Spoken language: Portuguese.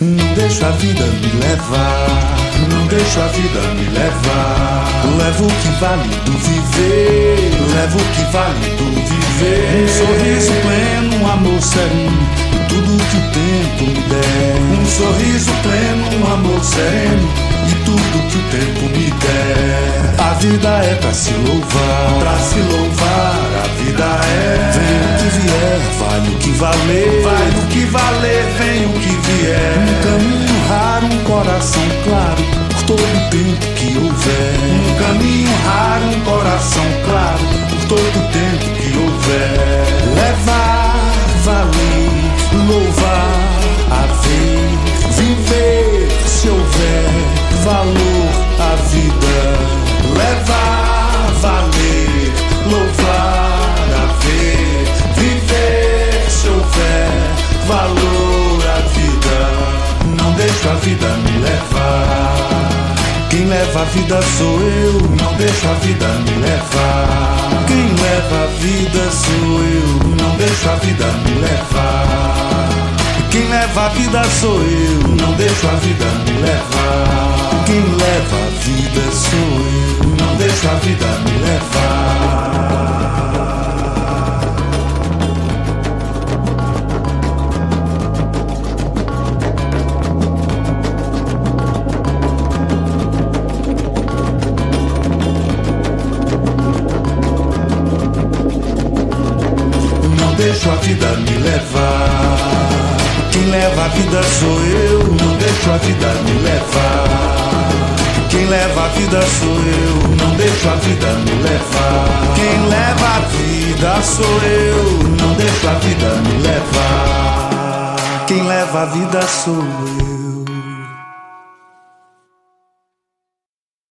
deixo a vida me levar. Não deixo a vida me levar. Levo o que vale do viver. Levo o que vale do viver. Um sorriso pleno, um amor sereno. Tudo que o tempo me der. Um sorriso pleno, um amor sereno. E tudo que o tempo me der. A vida é pra se louvar. Pra se louvar, a vida é. Vem o que vier, vale o que valer. Valer, vem o que vier. Um caminho raro, um coração claro. Por todo o tempo que houver. Um caminho raro, um coração claro. Por todo o tempo valor a vida. Não deixo a vida me levar. Quem leva a vida sou eu, não deixo a vida me levar. Quem leva a vida sou eu, não deixo a vida me levar. Quem leva a vida sou eu, não deixo a vida me levar. Quem leva a vida sou eu, não deixo a vida me levar. Deixo a vida me levar. Quem leva a vida sou eu, não deixo a vida me levar. Quem leva a vida sou eu, não deixo a vida me levar. Quem leva a vida sou eu, não deixo a vida me levar. Quem leva a vida sou eu.